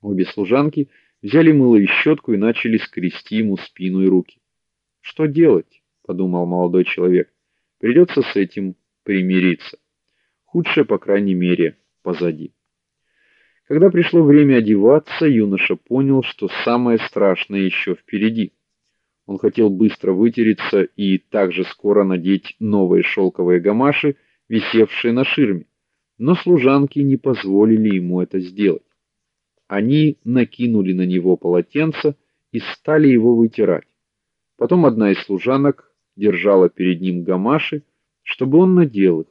Обе служанки взяли мыло и щетку и начали скрести ему спину и руки. Что делать, подумал молодой человек. Придется с этим примириться. Худшее, по крайней мере, позади. Когда пришло время одеваться, юноша понял, что самое страшное еще впереди. Он хотел быстро вытереться и также скоро надеть новые шелковые гамаши, висевшие на ширме, но служанки не позволили ему это сделать. Они накинули на него полотенце и стали его вытирать. Потом одна из служанок держала перед ним гамаши, чтобы он надел их.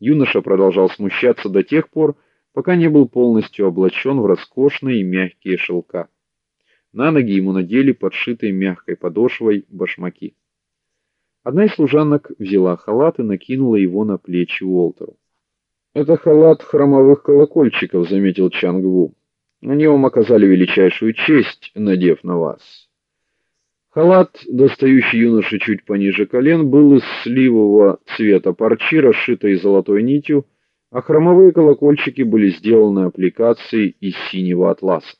Юноша продолжал смущаться до тех пор, пока не был полностью облачен в роскошные мягкие шелка. На ноги ему надели подшитые мягкой подошвой башмаки. Одна из служанок взяла халат и накинула его на плечи Уолтеру. "Это халат хромовых колокольчиков", заметил Чангву. Они вам оказали величайшую честь, надев на вас. Халат, достающий юноше чуть пониже колен, был из сливового цвета парчи, расшитой золотой нитью, а хромовые колокольчики были сделаны аппликацией из синего атласа.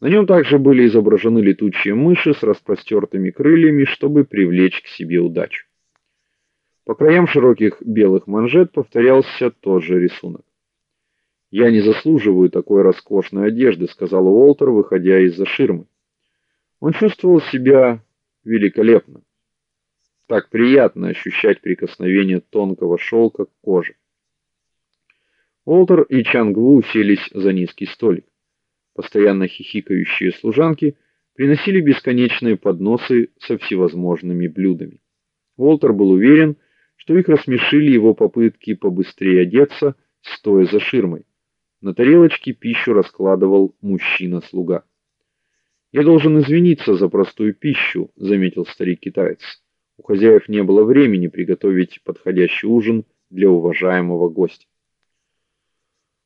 На нем также были изображены летучие мыши с распростертыми крыльями, чтобы привлечь к себе удачу. По краям широких белых манжет повторялся тот же рисунок. Я не заслуживаю такой роскошной одежды, сказал Уолтер, выходя из-за ширмы. Он чувствовал себя великолепно. Так приятно ощущать прикосновение тонкого шелка к коже. Уолтер и Чангву уселись за низкий столик. Постоянно хихикающие служанки приносили бесконечные подносы со всевозможными блюдами. Уолтер был уверен, что их рассмешили его попытки побыстрее одеться, стоя за ширмой. На тарелочке пищу раскладывал мужчина-слуга. Я должен извиниться за простую пищу, заметил старик-китаец. У хозяев не было времени приготовить подходящий ужин для уважаемого гостя.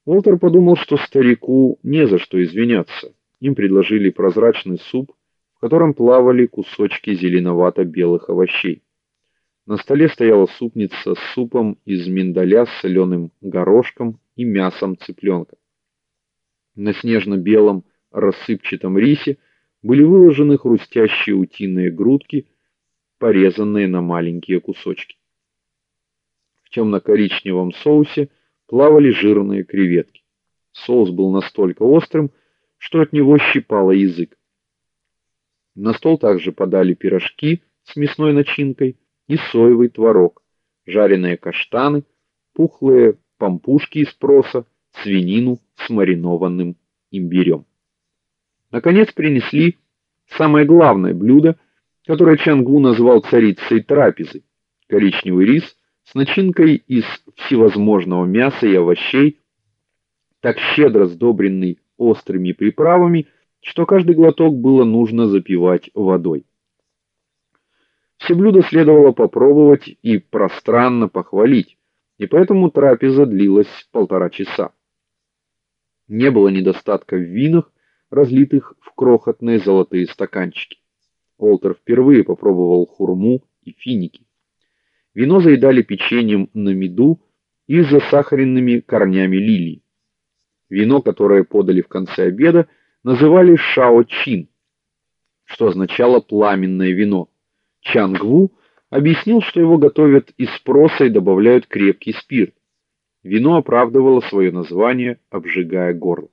Уолтер подумал, что старику не за что извиняться. Им предложили прозрачный суп, в котором плавали кусочки зеленовато-белых овощей. На столе стояла супница с супом из миндаля с соленым горошком и мясом цыпленка. На снежно-белом рассыпчатом рисе были выложены хрустящие утиные грудки, порезанные на маленькие кусочки. В темно коричневом соусе плавали жирные креветки. Соус был настолько острым, что от него щипало язык. На стол также подали пирожки с мясной начинкой и соевый творог, жареные каштаны, пухлые пампушки из проса, свинину с маринованным имбирем. Наконец принесли самое главное блюдо, которое Чангу назвал царицей трапезы коричневый рис с начинкой из всевозможного мяса и овощей, так щедро сдобренный острыми приправами, что каждый глоток было нужно запивать водой. Все блюда следовало попробовать и пространно похвалить, и поэтому трапеза длилась полтора часа. Не было недостатка в винах, разлитых в крохотные золотые стаканчики. Олтер впервые попробовал хурму и финики. Вино заедали печеньем на меду и засахаренными корнями лилий. Вино, которое подали в конце обеда, называли шао-чин, что означало пламенное вино. Чангву объяснил, что его готовят из проса и добавляют крепкий спирт. Вино оправдывало свое название, обжигая горло.